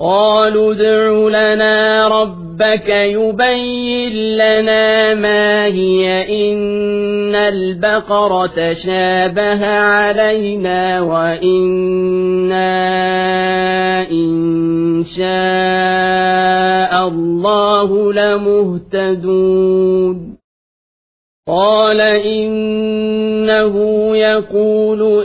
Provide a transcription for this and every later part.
قالوا ادع لنا ربك يبين لنا ما هي إن البقرة شابه علينا وإنا إن شاء الله لمهتدون قال إنه يقول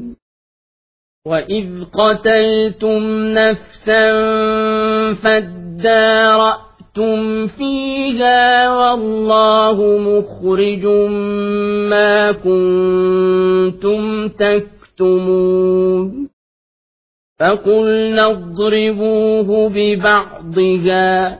وإذ قتلتم نفسا فادارأتم فيها والله مخرج ما كنتم تكتمون فقلنا اضربوه ببعضها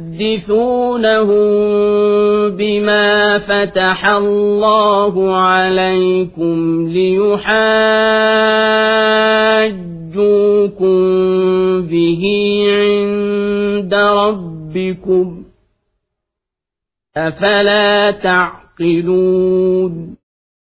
بما فتح الله عليكم ليحاجوكم به عند ربكم أفلا تعقلون